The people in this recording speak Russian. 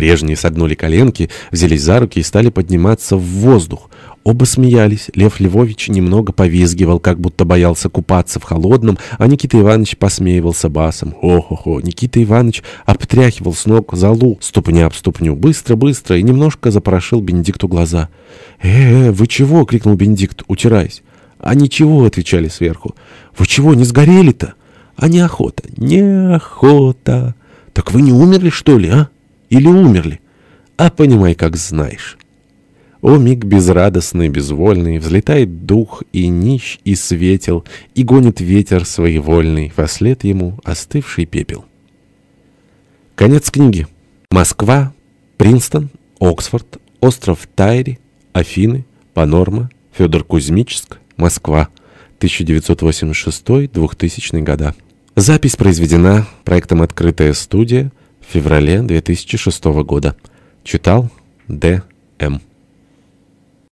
Прежние согнули коленки, взялись за руки и стали подниматься в воздух. Оба смеялись. Лев Львович немного повизгивал, как будто боялся купаться в холодном, а Никита Иванович посмеивался басом. Хо-хо-хо. Никита Иванович обтряхивал с ног залу, ступня об ступню, быстро-быстро, и немножко запорошил Бенедикту глаза. «Э-э, вы чего?» — крикнул Бенедикт, утираясь. «А ничего», — отвечали сверху. «Вы чего, не сгорели-то?» «А неохота». «Неохота». «Так вы не умерли, что ли, а?» Или умерли? А понимай, как знаешь. О миг безрадостный, безвольный, Взлетает дух и нищ, и светел, И гонит ветер своевольный, Во след ему остывший пепел. Конец книги. Москва, Принстон, Оксфорд, остров Тайри, Афины, Панорма, Федор Кузьмичск, Москва, 1986-2000 года. Запись произведена проектом «Открытая студия» феврале 2006 года. Читал Д. М.